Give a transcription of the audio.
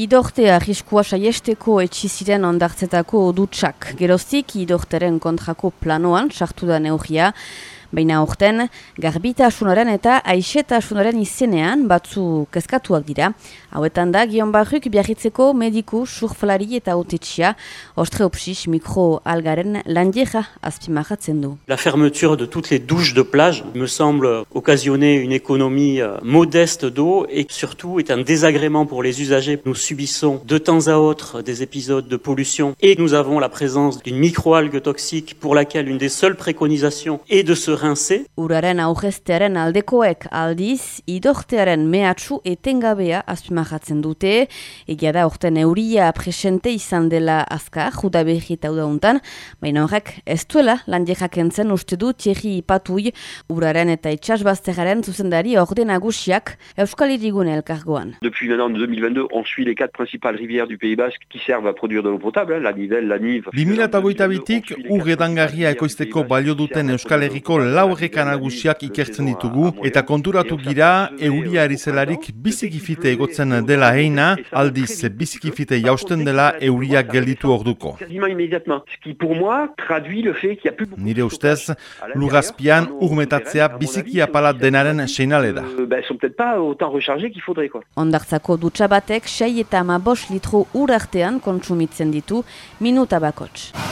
Idortea arriskua saiesteko etxiziren ondartzetako dutsak. Geroztik idorteren kontrako planoan sartu da neurria. La fermeture de toutes les douches de plage me semble occasionner une économie euh, modeste d'eau et surtout est un désagrément pour les usagers. Nous subissons de temps à autre des épisodes de pollution et nous avons la présence d'une microalgue toxique pour laquelle une des seules préconisations est de se rincer. Uraren augestearen aldekoek aldiz, idortearen mehatxu etengabea azpimarratzen dute, egia da orten euria presente izan dela azkar, juda behi eta udauntan, baina horrek ez duela landiekak entzen uste du Thierry Patui, uraren eta itxasbazteraren zuzendari orde nagusiak Euskal Irigune elkargoan. Depuis maintenant 2022, on suit les quatre principales rivières du Pays Basque qui servent à produire de l'eau potable, la Nivelle, la Nive... 2008-bitik, ur edangarria ekoizteko balio duten Euskal Herriko laurreka nagusiak ikertzen ditugu, eta konturatu gira, euria erizelarik bizikifite egotzen dela heina, aldiz bizikifite jausten dela euriak gelditu orduko. Nire ustez, lugazpian urmetatzea biziki apala denaren seinale da. Ondartzako dutxa batek 6 eta ama litro ur artean kontsumitzen ditu minuta bakots.